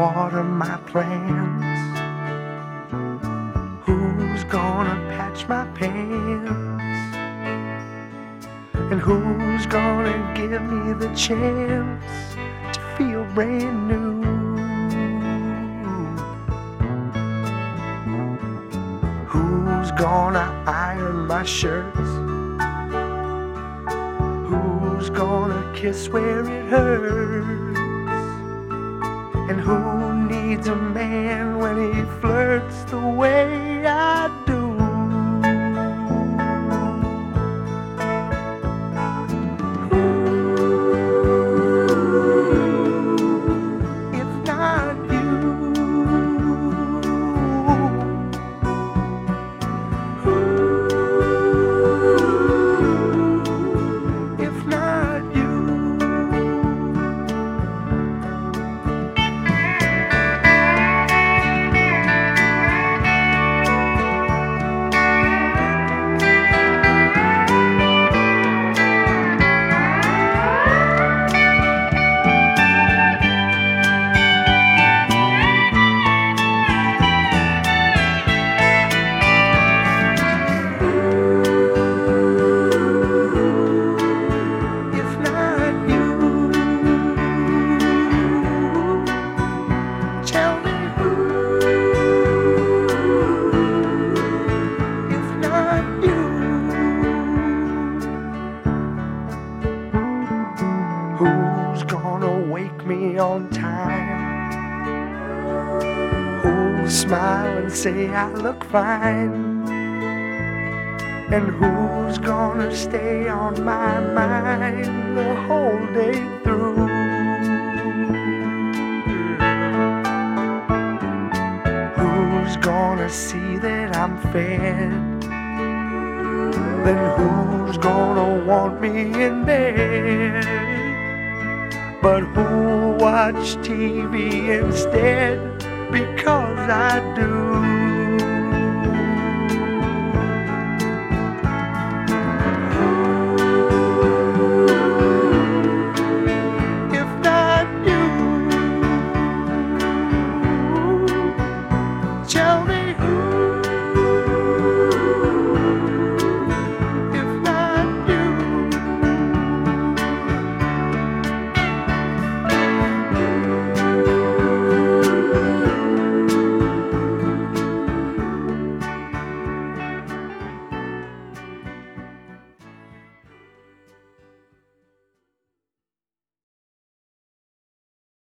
water my plants? Who's gonna patch my pants? And who's gonna give me the chance to feel brand new? Who's gonna iron my shirts? Who's gonna kiss where it hurts? And who needs a man when he flirts the way I do? Who's gonna wake me on time? Who'll smile and say I look fine? And who's gonna stay on my mind the whole day through? Who's gonna see that I'm fed? Then who's gonna want me in bed? But who'll watch TV instead? Because I do.